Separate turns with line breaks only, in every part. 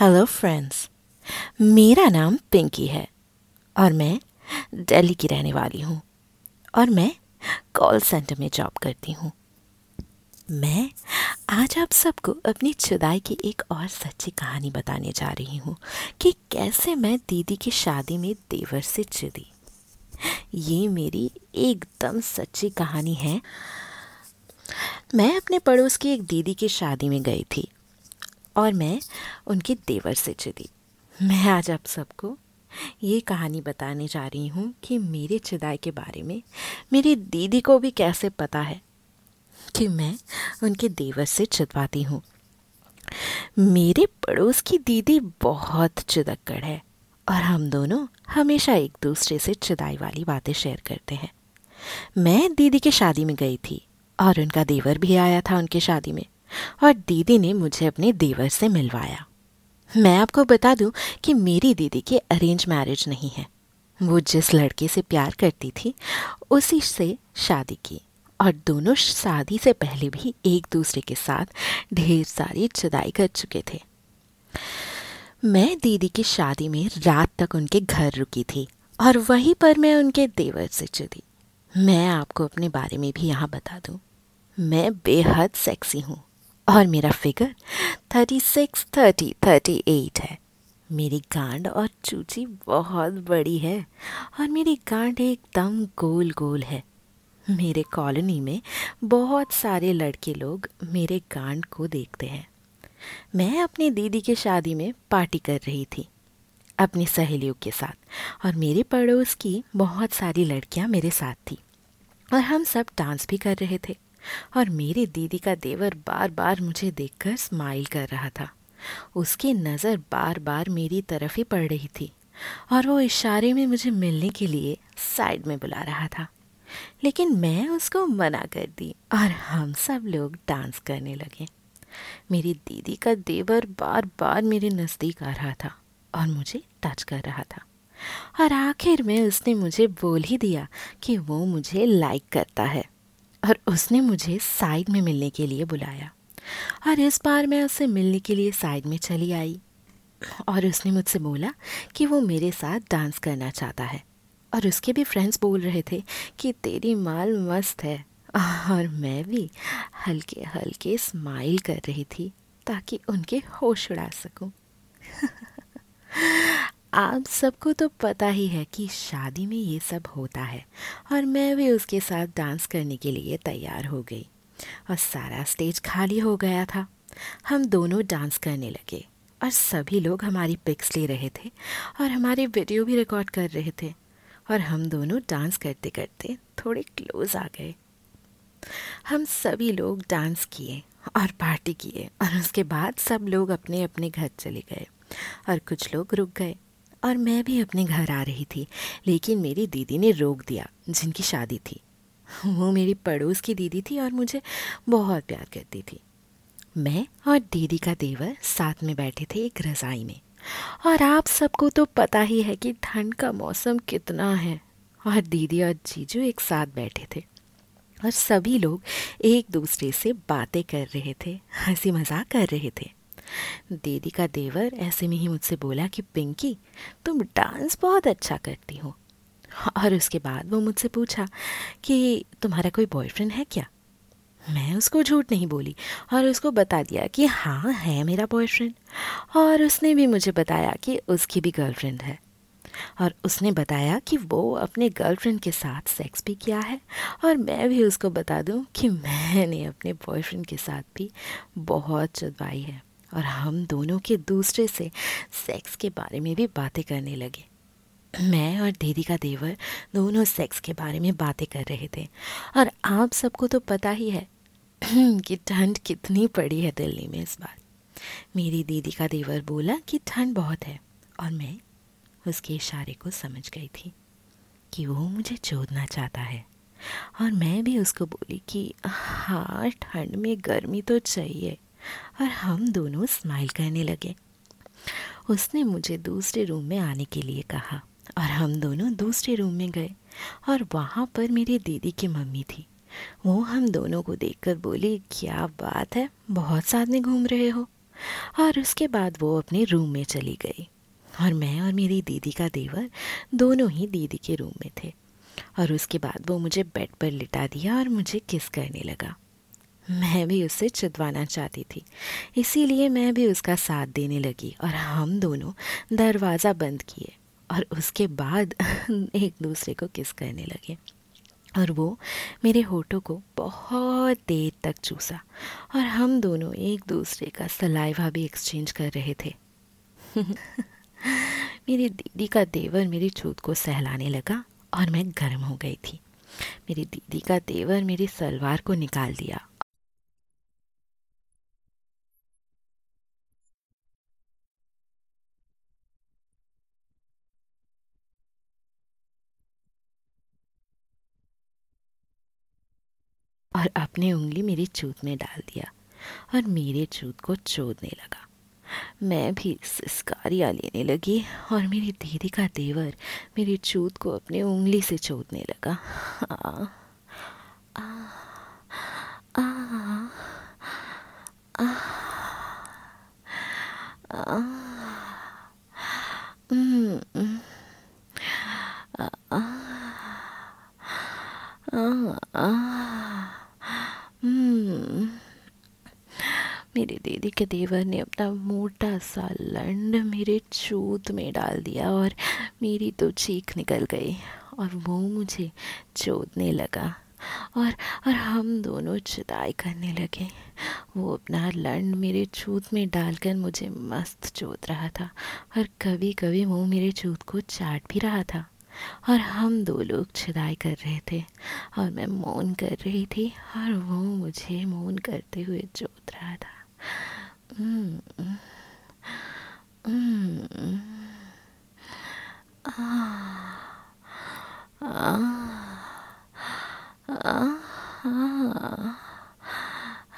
Hello friends मेरा नाम पिंकी है और मैं दिल्ली की रहने वाली हूँ और मैं कॉल सेंटर में जॉब करती हूँ। मैं आज आप सबको अपनी जुदाई की एक और सच्ची कहानी बताने जा रही हूँ कि कैसे मैं दीदी की शादी में देवर से जुदी। ये मेरी एकदम सच्ची कहानी है। मैं अपने पड़ोस की एक दीदी की शादी में गई थी। और मैं उनके देवर से चिदी। मैं आज आप सबको ये कहानी बताने जा रही हूँ कि मेरे चिदाई के बारे में, मेरी दीदी को भी कैसे पता है कि मैं उनके देवर से चिदवाती हूँ। मेरे पड़ोस की दीदी बहुत चिदक्कड़ है और हम दोनों हमेशा एक दूसरे से चिदाई वाली बातें शेयर करते हैं। मैं दीदी की शादी में गई थी और उनका देवर भी आया था उनकी शादी में। और दीदी ने मुझे अपने देवर से मिलवाया। मैं आपको बता दूँ कि मेरी दीदी की अरेंज मैरिज नहीं है। वो जिस लड़के से प्यार करती थी, उसी से शादी की और दोनों शादी से पहले भी एक दूसरे के साथ ढेर सारी जुदाई कर चुके थे। मैं दीदी की शादी में रात तक उनके घर रुकी थी और वहीं पर मैं उनके देवर से जुदी मैं आपको अपने बारे में भी यहाँ बता दूँ। मैं बेहद सेक्सी हूँ। और मेरा figure thirty six thirty thirty eight है। मेरी गांड और चूची बहुत बड़ी है और मेरी गांड एकदम गोल गोल है। मेरे कॉलोनी में बहुत सारे लड़के लोग मेरे गांड को देखते हैं। मैं अपनी दीदी की शादी में पार्टी कर रही थी, अपनी सहेलियों के साथ और मेरे पड़ोस की बहुत सारी लड़कियाँ मेरे साथ थी और हम सब डांस भी कर रहे थे। और मेरी दीदी का देवर बार बार मुझे देखकर स्माइल कर रहा था। उसकी नज़र बार बार मेरी तरफ़ ही पड़ रही थी और वो इशारे में मुझे मिलने के लिए साइड में बुला रहा था। लेकिन मैं उसको मना कर दी और हम सब लोग डांस करने लगे। मेरी दीदी का देवर बार बार मेरे नज़दीक आ रहा था और मुझे टच कर रहा था। और आखिर में उसने मुझे बोल ही दिया कि वो मुझे लाइक करता है। और उसने मुझे साइड में मिलने के लिए बुलाया और इस बार मैं उससे मिलने के लिए साइड में चली आई और उसने मुझसे बोला कि वो मेरे साथ डांस करना चाहता है और उसके भी फ्रेंड्स बोल रहे थे कि तेरी माल मस्त है और मैं भी हल्के हल्के स्माइल कर रही थी ताकि उनके होश उड़ा सकूँ। आप सबको तो पता ही है कि शादी में ये सब होता है और मैं भी उसके साथ डांस करने के लिए तैयार हो गई और सारा स्टेज खाली हो गया था। हम दोनों डांस करने लगे और सभी लोग हमारी पिक्स ले रहे थे और हमारे वीडियो भी रिकॉर्ड कर रहे थे और हम दोनों डांस करते करते थोड़े क्लोज आ गए। हम सभी लोग डांस किए और पार्टी किए और उसके बाद सब लोग अपने अपने घर चले गए और कुछ लोग रुक गए। और मैं भी अपने घर आ रही थी, लेकिन मेरी दीदी ने रोक दिया, जिनकी शादी थी। वो मेरी पड़ोस की दीदी थी और मुझे बहुत प्यार करती थी। मैं और दीदी का देवर साथ में बैठे थे एक रज़ाई में। और आप सबको तो पता ही है कि ठंड का मौसम कितना है। और दीदी और जीजू एक साथ बैठे थे। और सभी लोग एक दूसरे से बातें कर रहे थे हँसी मज़ाक कर रहे थे। दीदी का देवर ऐसे में ही मुझसे बोला कि, पिंकी, तुम डांस बहुत अच्छा करती हो। और उसके बाद वो मुझसे पूछा कि, तुम्हारा कोई बॉयफ्रेंड है क्या? मैं उसको झूठ नहीं बोली और उसको बता दिया कि हाँ है मेरा बॉयफ्रेंड और उसने भी मुझे बताया कि उसकी भी गर्लफ्रेंड है। और उसने बताया कि वो अपने गर्लफ्रेंड के साथ सेक्स भी किया है और मैं भी उसको बता दूँ कि मैंने अपने बॉयफ्रेंड के साथ भी बहुत चुदवाई है। और हम दोनों के दूसरे से सेक्स के बारे में भी बातें करने लगे। मैं और दीदी का देवर दोनों सेक्स के बारे में बातें कर रहे थे। और आप सबको तो पता ही है कि ठंड कितनी पड़ी है दिल्ली में इस बार। मेरी दीदी का देवर बोला कि ठंड बहुत है और मैं उसके इशारे को समझ गई थी कि वो मुझे चोदना चाहता है। और मैं भी उसको बोली कि हाँ ठंड में गर्मी तो चाहिए। और हम दोनों स्माइल करने लगे। उसने मुझे दूसरे रूम में आने के लिए कहा और हम दोनों दूसरे रूम में गए और वहाँ पर मेरी दीदी की मम्मी थी। वो हम दोनों को देखकर बोली, क्या बात है, बहुत साथ में घूम रहे हो। और उसके बाद वो अपने रूम में चली गई और मैं और मेरी दीदी का देवर दोनों ही दीदी के रूम में थे। और उसके बाद वो मुझे बेड पर लिटा दिया और मुझे किस करने लगा। मैं भी उससे चितवाना चाहती थी। इसीलिए मैं भी उसका साथ देने लगी और हम दोनों दरवाज़ा बंद किए और उसके बाद एक दूसरे को किस करने लगे। और वो मेरे होठों को बहुत देर तक चूसा और हम दोनों एक दूसरे का सलाइवा भी एक्सचेंज कर रहे थे। मेरी दीदी का देवर मेरी छूत को सहलाने लगा और मैं गर्म हो गई थी। मेरी दीदी का देवर मेरी सलवार को निकाल दिया और अपनी उंगली मेरी चूत में डाल दिया और मेरे चूत को चोदने लगा। मैं भी सिस्कारियाँ लेने लगी और मेरी दीदी का देवर मेरी चूत को अपनी उंगली से चोदने लगा। आ, आ, आ, आ, आ, आ, मेरी दीदी के देवर ने अपना मोटा सा लंड मेरे चूत में डाल दिया और मेरी तो चीख निकल गई और वो मुझे चोदने लगा और और हम दोनों चिदाई करने लगे। वो अपना लंड मेरे चूत में डालकर मुझे मस्त चोद रहा था और कभी कभी वो मेरे चूत को चाट भी रहा था और हम दो लोग छिदाई कर रहे थे और मैं मौन कर रही थी और वो मुझे मौन करते हुए जोत रहा था।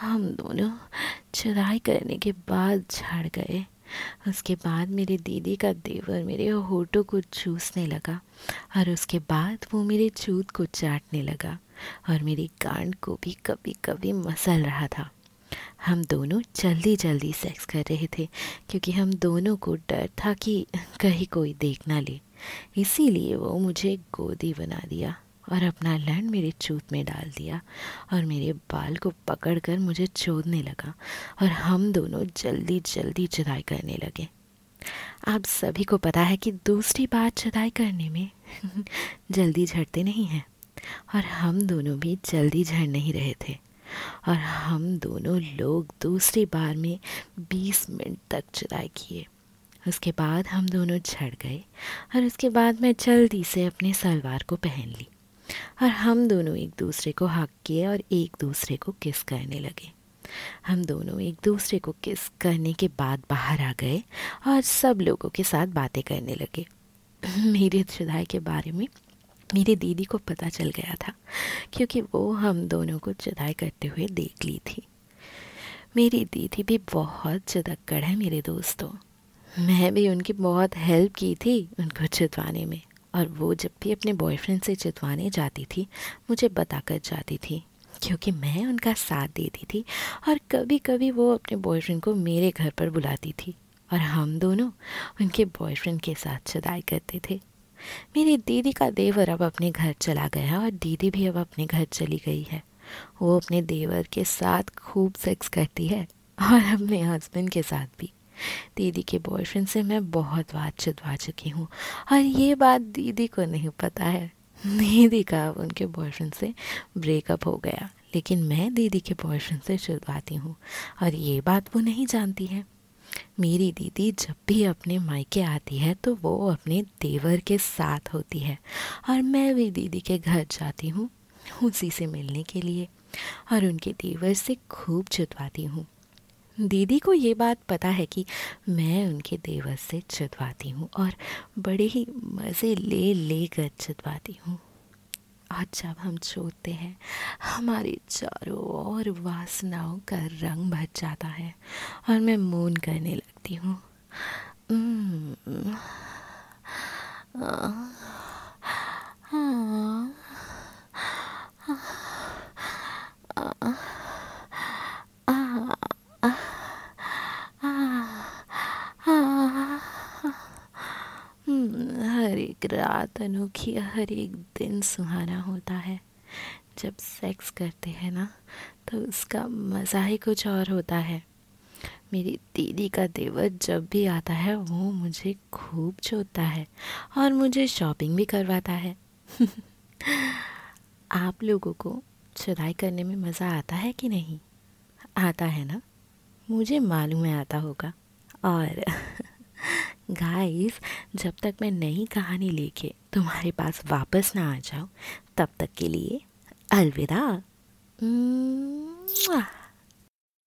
हम दोनों चुराई करने के बाद झड़ गए। उसके बाद मेरी दीदी का देवर मेरे होठों को चूसने लगा और उसके बाद वो मेरे चूत को चाटने लगा और मेरी गांड को भी कभी कभी मसल रहा था। हम दोनों जल्दी जल्दी सेक्स कर रहे थे, क्योंकि हम दोनों को डर था कि कहीं कोई देख ना ले। इसीलिए वो मुझे गोदी बना दिया और अपना लैंड मेरे चूत में डाल दिया और मेरे बाल को पकड़कर मुझे चोदने लगा और हम दोनों जल्दी जल्दी जुदाई करने लगे। आप सभी को पता है कि दूसरी बात जुदाई करने में जल्दी झड़ते नहीं हैं और हम दोनों भी जल्दी झड़ नहीं रहे थे। और हम दोनों लोग दूसरी बार में बीस मिनट तक चुराई किए। उसके बाद हम दोनों झड़ गए और उसके बाद मैं जल्दी से अपने सलवार को पहन ली और हम दोनों एक दूसरे को हक किए और एक दूसरे को किस करने लगे। हम दोनों एक दूसरे को किस करने के बाद बाहर आ गए और सब लोगों के साथ बातें करने लगे। मेरे जुदाई के बारे में मेरी दीदी को पता चल गया था, क्योंकि वो हम दोनों को जुदाई करते हुए देख ली थी। मेरी दीदी भी बहुत चदक्कड़ है मेरे दोस्तों। मैं भी उनकी बहुत हेल्प की थी उनको चितवाने में, और वो जब भी अपने बॉयफ्रेंड से चितवाने जाती थी, मुझे बताकर जाती थी, क्योंकि मैं उनका साथ देती थी, और कभी कभी वो अपने बॉयफ्रेंड को मेरे घर पर बुलाती थी, और हम दोनों उनके बॉयफ्रेंड के साथ चदाई करते थे। मेरी दीदी का देवर अब अपने घर चला गया और दीदी भी अब अपने घर चली गई है। वो अपने देवर के साथ खूब सेक्स करती है और अपने हस्बैंड के साथ भी। दीदी के बॉयफ्रेंड से मैं बहुत बात चितवा चुकी हूँ और ये बात दीदी को नहीं पता है। दीदी का अब उनके बॉयफ्रेंड से ब्रेकअप हो गया, लेकिन मैं दीदी के बॉयफ्रेंड से चितवाती हूँ और ये बात वो नहीं जानती है। मेरी दीदी जब भी अपने मायके आती है तो वो अपने देवर के साथ होती है और मैं भी दीदी के घर जाती हूँ, उसी से मिलने के लिए और उनके देवर से खूब चुतवाती हूँ। दीदी को ये बात पता है कि मैं उनके देवर से चुतवाती हूँ और बड़े ही मज़े ले ले कर हूँ। और जब हम छोड़ते हैं, हमारे चारों ओर वासनाओं का रंग भर जाता है और मैं मौन करने लगती हूँ। एक रात अनोखी हर एक दिन सुहाना होता है। जब सेक्स करते हैं ना तो उसका मज़ा ही कुछ और होता है। मेरी दीदी का देवर जब भी आता है, वो मुझे खूब जोतता है और मुझे शॉपिंग भी करवाता है। आप लोगों को चुराई करने में मज़ा आता है कि नहीं? आता है ना? मुझे मालूम है आता होगा। और गाइस जब तक मैं नई कहानी लेके तुम्हारे पास वापस ना आ जाऊँ, तब तक के लिए अलविदा।